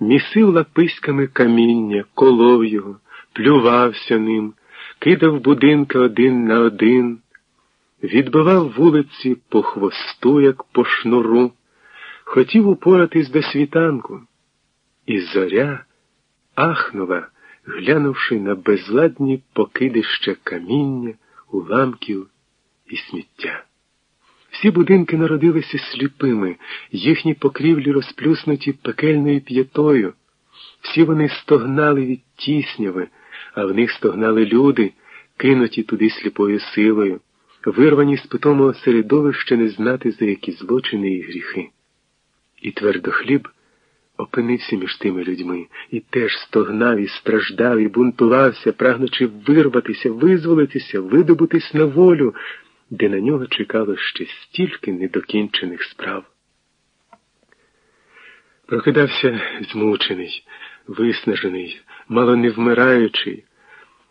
місив лаписьками каміння, колов його, плювався ним, кидав будинки один на один, відбивав вулиці по хвосту, як по шнуру, хотів упоратись до світанку, і зоря ахнула, глянувши на безладні покидища каміння, уламків і сміття. Всі будинки народилися сліпими, їхні покрівлі розплюснуті пекельною п'ятою. Всі вони стогнали від тісняви, а в них стогнали люди, кинуті туди сліпою силою, вирвані з питомого середовища не знати за які злочини і гріхи. І твердохліб опинився між тими людьми і теж стогнав і страждав, і бунтувався, прагнучи вирватися, визволитися, видобутись на волю де на нього чекало ще стільки недокінчених справ. Прокидався змучений, виснажений, мало не вмираючий,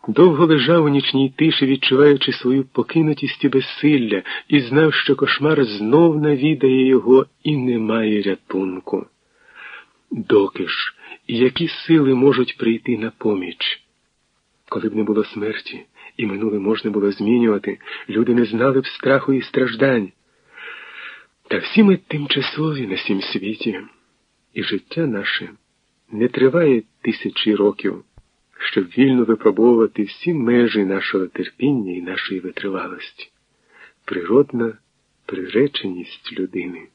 довго лежав у нічній тиші, відчуваючи свою покинутість і безсилля, і знав, що кошмар знов навідає його і немає рятунку. Доки ж, які сили можуть прийти на поміч? Коли б не було смерті, і минуле можна було змінювати, люди не знали б страху і страждань. Та всі ми тимчасові на сім світі, і життя наше не триває тисячі років, щоб вільно випробовувати всі межі нашого терпіння і нашої витривалості, природна приреченість людини.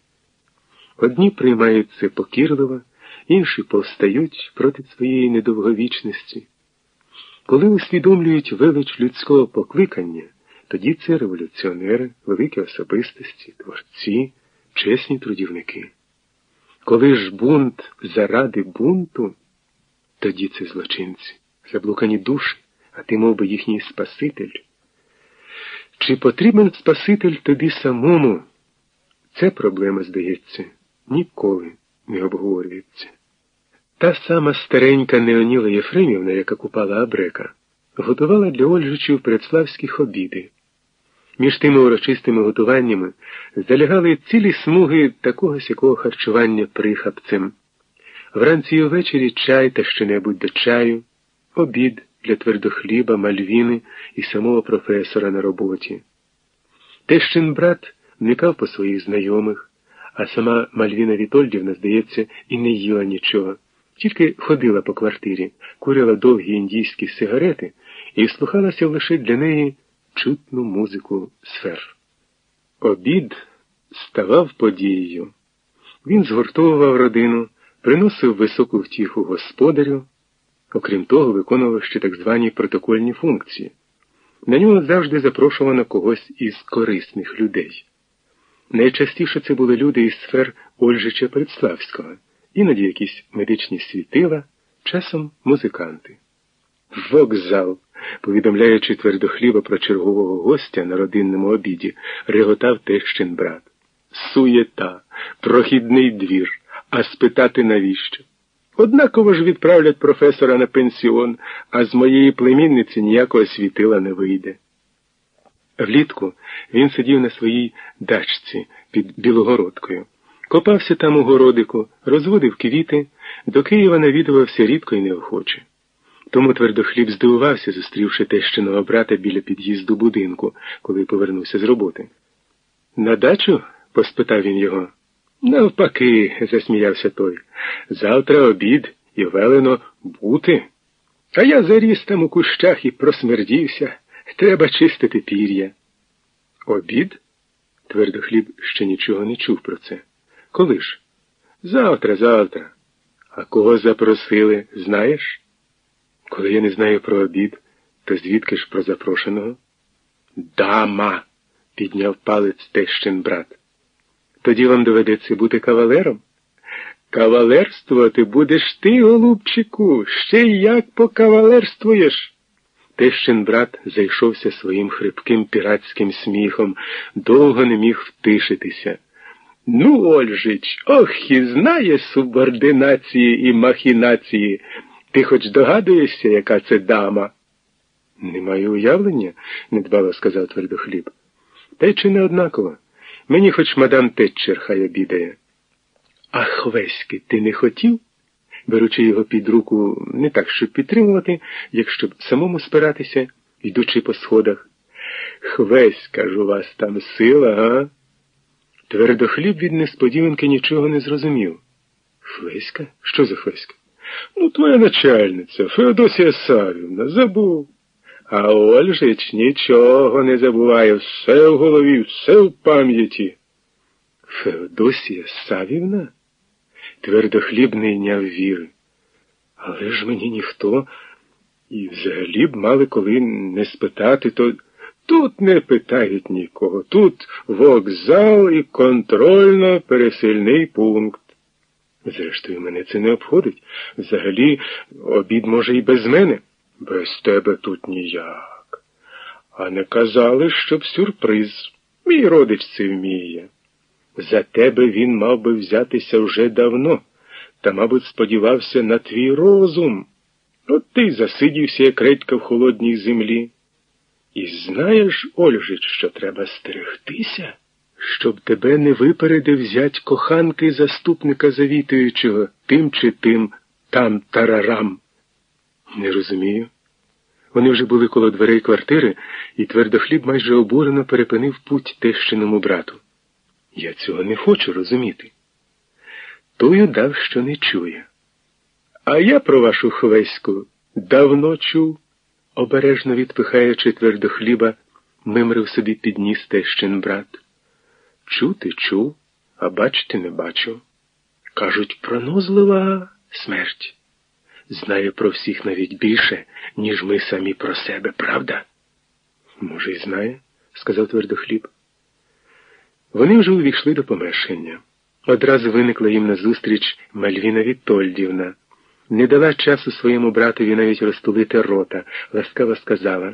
Одні приймають це покірливо, інші повстають проти своєї недовговічності. Коли усвідомлюють велич людського покликання, тоді це революціонери, великі особистості, творці, чесні трудівники. Коли ж бунт заради бунту, тоді це злочинці, заблукані душі, а ти мов би, їхній Спаситель. Чи потрібен Спаситель тобі самому? Це проблема, здається, ніколи не обговорюється. Та сама старенька Неоніла Єфремівна, яка купала Абрека, готувала для Ольжичів предславських обіди. Між тими урочистими готуваннями залягали цілі смуги такого сякого харчування прихапцем. Вранці і ввечері чай та що-небудь до чаю, обід для твердохліба, мальвіни і самого професора на роботі. Тещин брат вникав по своїх знайомих, а сама Мальвіна Вітольдівна, здається, і не їла нічого тільки ходила по квартирі, курила довгі індійські сигарети і слухалася лише для неї чутну музику сфер. Обід ставав подією. Він згуртовував родину, приносив високу втіху господарю, окрім того, виконував ще так звані протокольні функції. На нього завжди запрошувано когось із корисних людей. Найчастіше це були люди із сфер Ольжича Предславського іноді якісь медичні світила, часом музиканти. Вокзал, повідомляючи твердохліба про чергового гостя на родинному обіді, реготав тещин брат. Суєта, прохідний двір, а спитати навіщо? Однаково ж відправлять професора на пенсіон, а з моєї племінниці ніякого світила не вийде. Влітку він сидів на своїй дачці під Білогородкою. Копався там у городику, розводив квіти, до Києва навідувався рідко і неохоче. Тому твердохліб здивувався, зустрівши тещиного брата біля під'їзду будинку, коли повернувся з роботи. На дачу? поспитав він його. Навпаки, засміявся той. Завтра обід і велено бути. А я заріс там у кущах і просмердівся. Треба чистити пір'я. Обід? Твердохліб ще нічого не чув про це. Коли ж? Завтра, завтра. А кого запросили, знаєш? Коли я не знаю про обід, то звідки ж про запрошеного? Дама, підняв палець тещин брат. Тоді вам доведеться бути кавалером. Кавалерствувати будеш ти, голубчику, ще й як покавалерствуєш. Тещин брат зайшовся своїм хрипким піратським сміхом, довго не міг втишитися. Ну, Ольжич, ох і знає субординації і махінації. Ти хоч догадуєшся, яка це дама? Не маю уявлення, недбало сказав твердохліб. Та й чи не однаково? Мені хоч мадам Тетчер хай обідає. Ах, Веськи, ти не хотів? беручи його під руку не так, щоб підтримувати, як щоб самому спиратися, йдучи по сходах. Хвесь, кажу, вас там сила, га? Твердохліб від несподіванки нічого не зрозумів. Хвеська? Що за Хвеська? Ну, твоя начальниця, Феодосія Савівна, забув. А Ольжич нічого не забуває, все в голові, все в пам'яті. Феодосія Савівна? Твердохліб не йняв віри. Але ж мені ніхто, і взагалі б мали коли не спитати, то тут не питають нікого. Тут вокзал і контрольно-пересильний пункт. Зрештою, мене це не обходить. Взагалі, обід може і без мене. Без тебе тут ніяк. А не казали, щоб сюрприз. Мій родич це вміє. За тебе він мав би взятися вже давно, та, мабуть, сподівався на твій розум. От ти засидівся, як редька в холодній землі. І знаєш, Ольжич, що треба стерегтися, щоб тебе не випередив зять коханки заступника завітуючого тим чи тим там тарарам. Не розумію. Вони вже були коло дверей квартири, і твердохліб майже обурено перепинив путь тещиному брату. Я цього не хочу розуміти. Тою дав, що не чує. А я про вашу хвеську давно чув, обережно відпихаючи твердо хліба, мимрив собі підніс тещин брат. Чути чув, а бачити не бачу. Кажуть, пронозлива смерть. Знає про всіх навіть більше, ніж ми самі про себе, правда? Може, і знає, сказав твердохліб. Вони вже увійшли до помешкання. Одразу виникла їм назустріч Мальвіна Вітольдівна. Не дала часу своєму братові навіть розтулити рота, ласкаво сказала